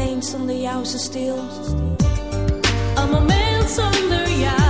alleen zonder jou zo stil. Een moment zonder jou,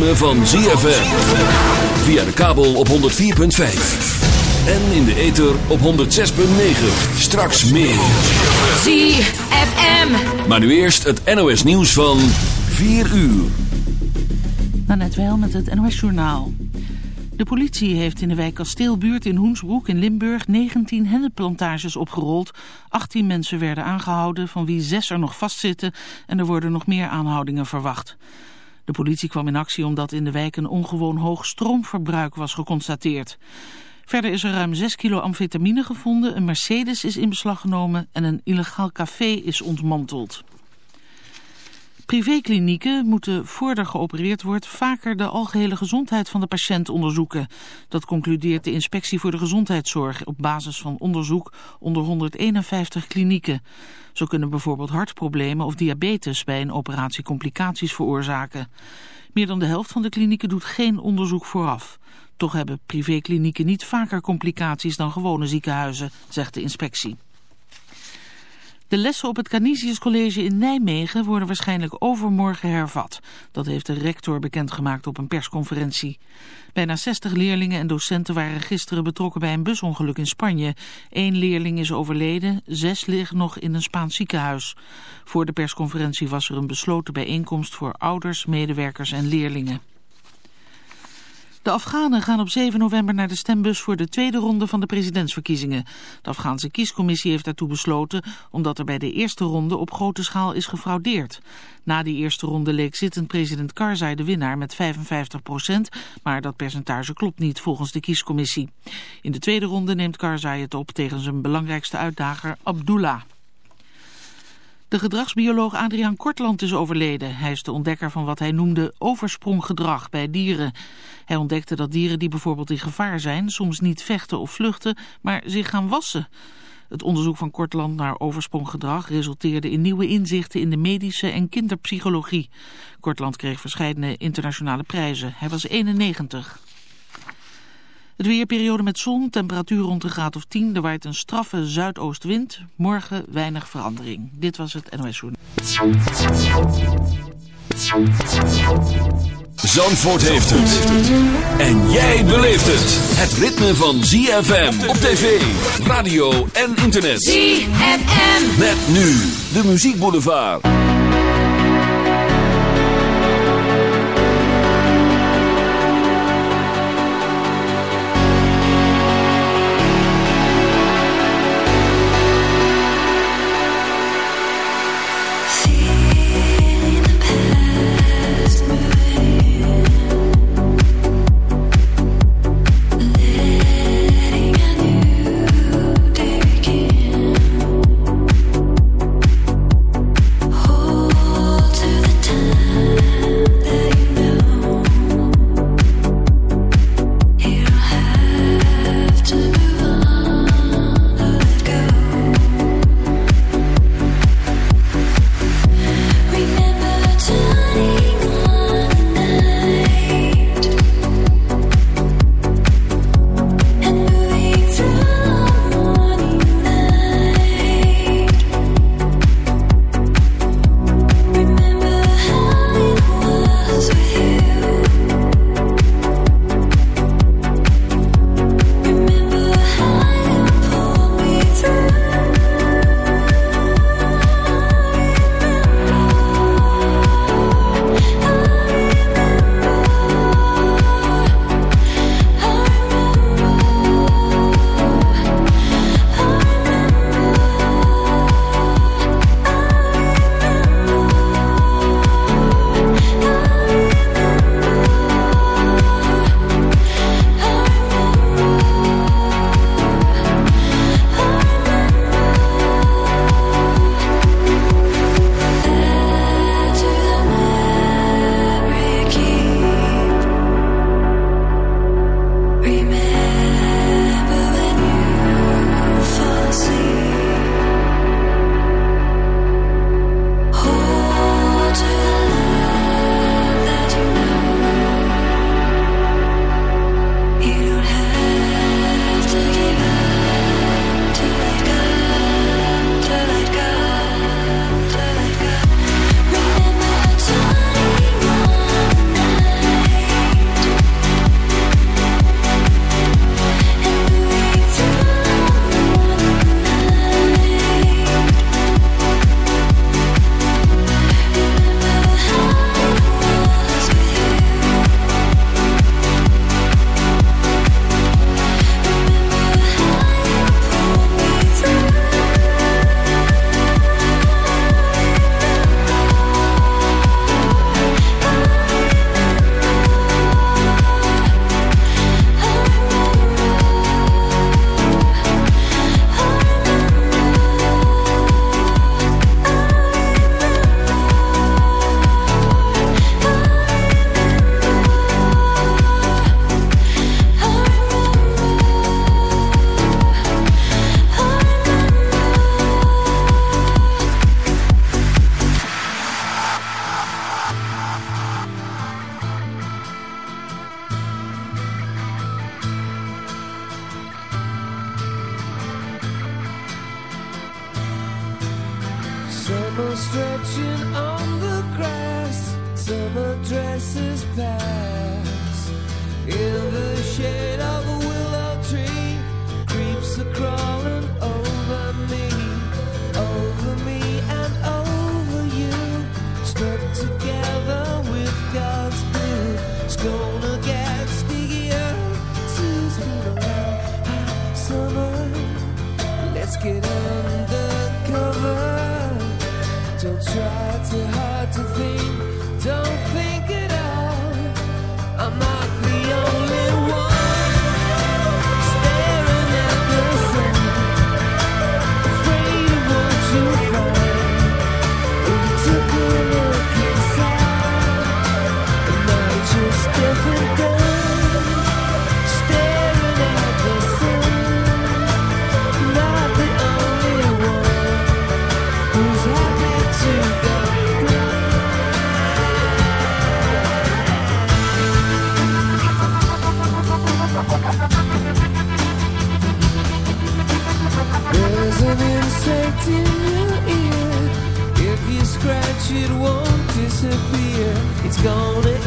ritme van ZFM. Via de kabel op 104.5. En in de ether op 106.9. Straks meer. ZFM. Maar nu eerst het NOS nieuws van 4 uur. Net wel met het NOS Journaal. De politie heeft in de wijk Kasteelbuurt in Hoensbroek in Limburg 19 hennepplantages opgerold. 18 mensen werden aangehouden, van wie zes er nog vastzitten en er worden nog meer aanhoudingen verwacht. De politie kwam in actie omdat in de wijk een ongewoon hoog stroomverbruik was geconstateerd. Verder is er ruim 6 kilo amfetamine gevonden, een Mercedes is in beslag genomen en een illegaal café is ontmanteld. Privéklinieken moeten voor er geopereerd wordt vaker de algehele gezondheid van de patiënt onderzoeken. Dat concludeert de Inspectie voor de Gezondheidszorg op basis van onderzoek onder 151 klinieken. Zo kunnen bijvoorbeeld hartproblemen of diabetes bij een operatie complicaties veroorzaken. Meer dan de helft van de klinieken doet geen onderzoek vooraf. Toch hebben privéklinieken niet vaker complicaties dan gewone ziekenhuizen, zegt de inspectie. De lessen op het Canisius College in Nijmegen worden waarschijnlijk overmorgen hervat. Dat heeft de rector bekendgemaakt op een persconferentie. Bijna 60 leerlingen en docenten waren gisteren betrokken bij een busongeluk in Spanje. Eén leerling is overleden, zes liggen nog in een Spaans ziekenhuis. Voor de persconferentie was er een besloten bijeenkomst voor ouders, medewerkers en leerlingen. De Afghanen gaan op 7 november naar de stembus voor de tweede ronde van de presidentsverkiezingen. De Afghaanse kiescommissie heeft daartoe besloten omdat er bij de eerste ronde op grote schaal is gefraudeerd. Na die eerste ronde leek zittend president Karzai de winnaar met 55 procent, maar dat percentage klopt niet volgens de kiescommissie. In de tweede ronde neemt Karzai het op tegen zijn belangrijkste uitdager Abdullah. De gedragsbioloog Adriaan Kortland is overleden. Hij is de ontdekker van wat hij noemde overspronggedrag bij dieren. Hij ontdekte dat dieren die bijvoorbeeld in gevaar zijn... soms niet vechten of vluchten, maar zich gaan wassen. Het onderzoek van Kortland naar overspronggedrag resulteerde in nieuwe inzichten in de medische en kinderpsychologie. Kortland kreeg verschillende internationale prijzen. Hij was 91. Het weerperiode met zon, temperatuur rond een graad of 10. Er waait een straffe zuidoostwind. Morgen weinig verandering. Dit was het NOS Journal. Zandvoort heeft het. En jij beleeft het. Het ritme van ZFM op tv, radio en internet. ZFM. Met nu de muziekboulevard. gonna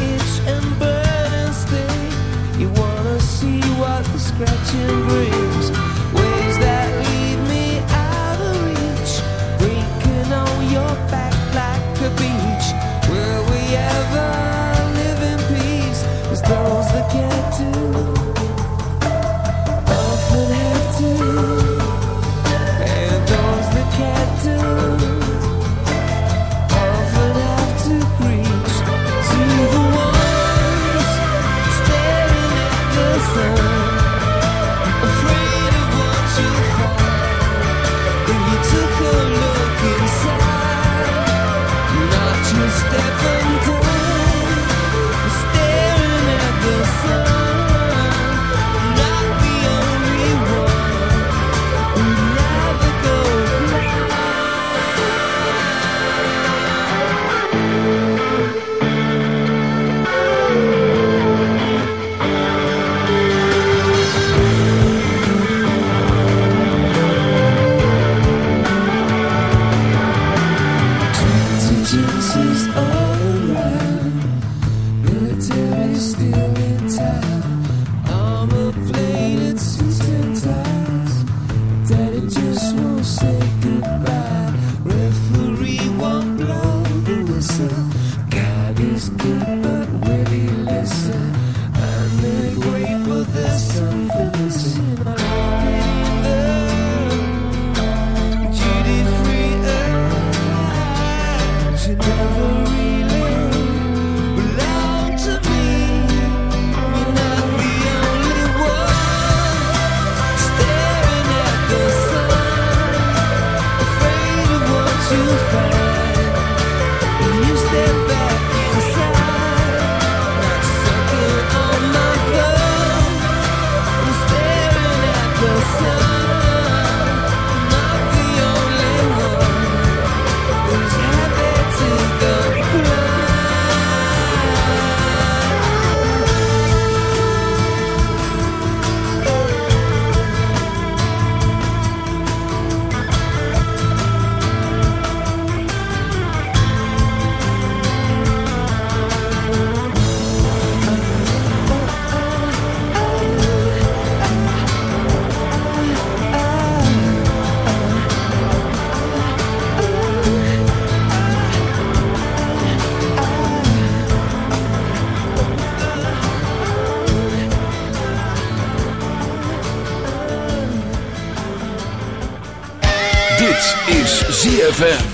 ZFM.